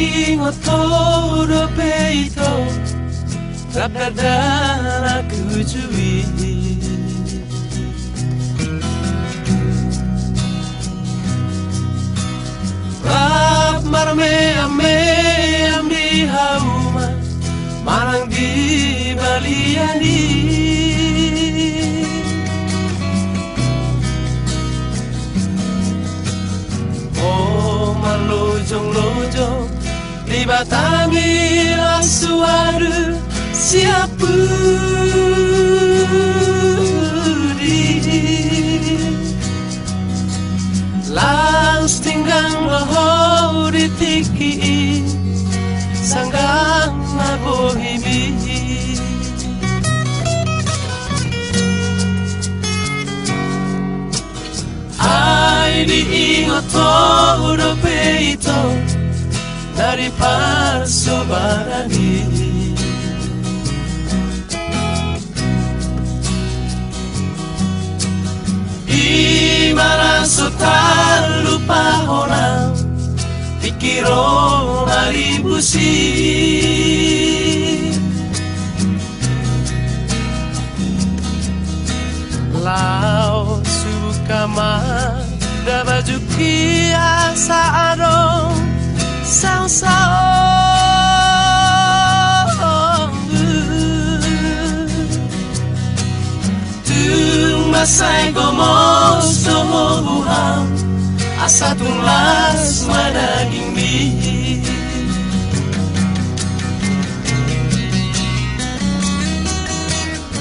singing a total peito Takadana kujui Rap marme ame amri hauma Marang di baliani Oh malo jonglo di batang suara siapa Lang stinggang roho ditiki Sanggang nabuhibi Ay diingat mo peito Dari persobarani Di mana tak lupa orang Pikiro hari busi Lau suka mah Da baju kia ensemble. Tu masai gomos somobuham asa tunglas madaging bihi.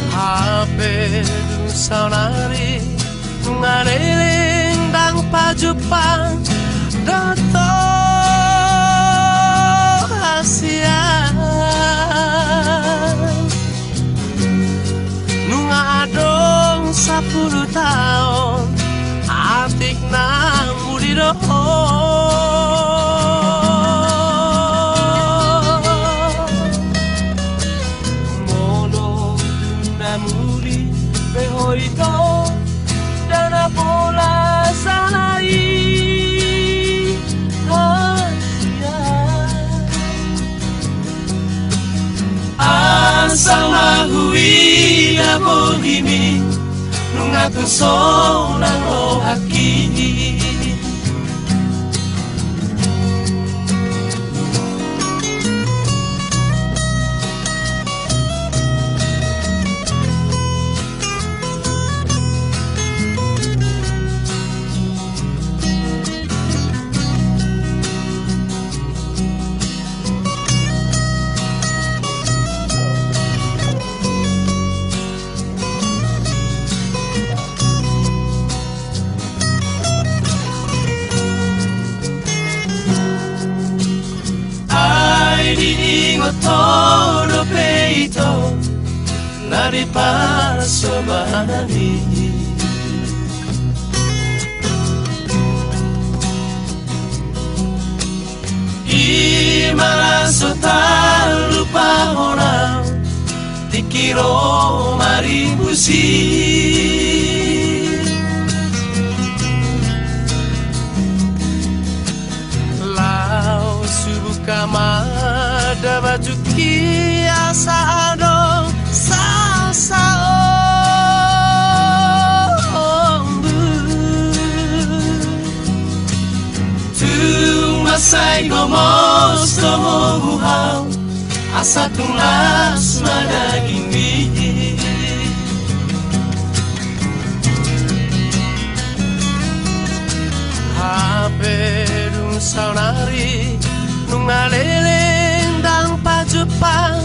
Habedun saunari ngareleng dang pajupang dan na bohimi Nung atong sonang o haki Nari paso manani I malaso tak lupa orang Dikiro maribusi Lau subuka mada baju kia masay gomos tomobuhaw Asa tunglas madaging mi Haberung saunari Nung nalilin dang pajupang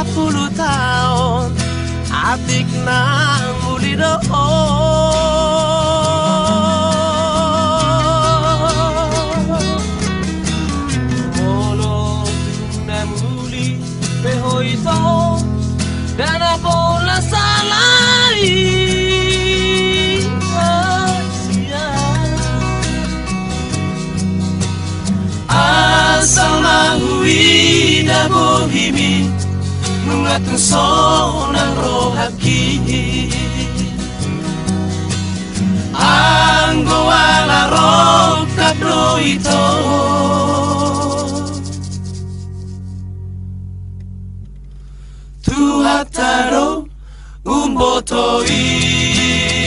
kapulutaon atik na muliro on. mete un son en rojo aquí. Ango a la roca proito. Tu ataro un botoí.